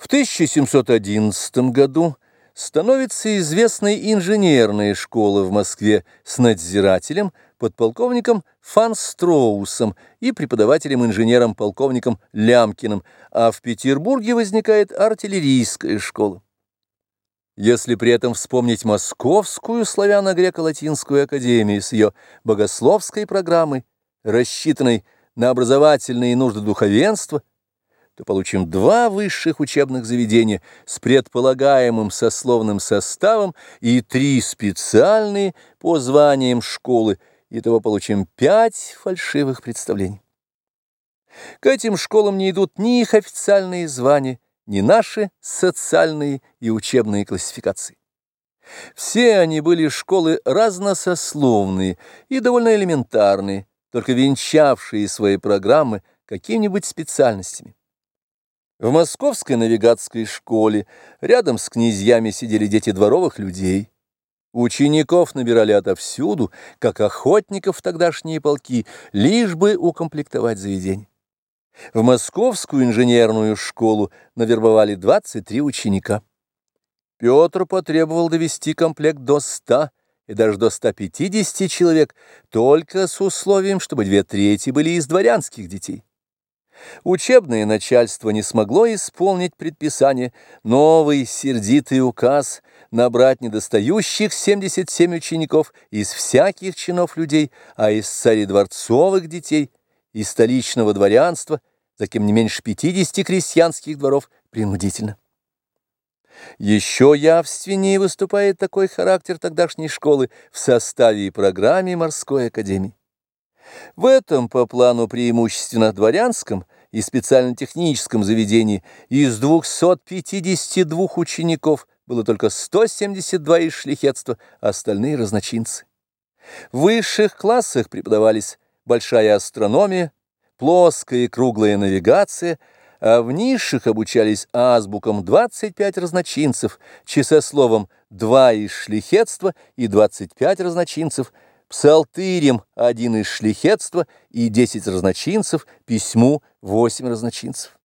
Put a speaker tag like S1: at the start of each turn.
S1: В 1711 году становится известной инженерная школа в Москве с надзирателем, подполковником Фанстроусом и преподавателем-инженером полковником Лямкиным, а в Петербурге возникает артиллерийская школа. Если при этом вспомнить Московскую славяно-греко-латинскую академию с ее богословской программой, рассчитанной на образовательные нужды духовенства, то получим два высших учебных заведения с предполагаемым сословным составом и три специальные по званиям школы, и того получим пять фальшивых представлений. К этим школам не идут ни их официальные звания, ни наши социальные и учебные классификации. Все они были школы разносословные и довольно элементарные, только венчавшие свои программы какими-нибудь специальностями. В московской навигатской школе рядом с князьями сидели дети дворовых людей. Учеников набирали отовсюду, как охотников в тогдашние полки, лишь бы укомплектовать заведение. В московскую инженерную школу навербовали 23 ученика. Петр потребовал довести комплект до 100 и даже до 150 человек, только с условием, чтобы две трети были из дворянских детей. Учебное начальство не смогло исполнить предписание, новый сердитый указ набрать недостающих 77 учеников из всяких чинов людей, а из царедворцовых детей, из столичного дворянства, за кем не меньше 50 крестьянских дворов принудительно. Еще явственнее выступает такой характер тогдашней школы в составе и программе морской академии. В этом по плану преимущественно дворянском и специально-техническом заведении из 252 учеников было только 172 из шлихетства, а остальные разночинцы. В высших классах преподавались большая астрономия, плоская и круглая навигация, а в низших обучались азбукам 25 разночинцев, часословом 2 из шлихетства и 25 разночинцев – псалтырем один из шлихетства и десять разночинцев, письму восемь разночинцев.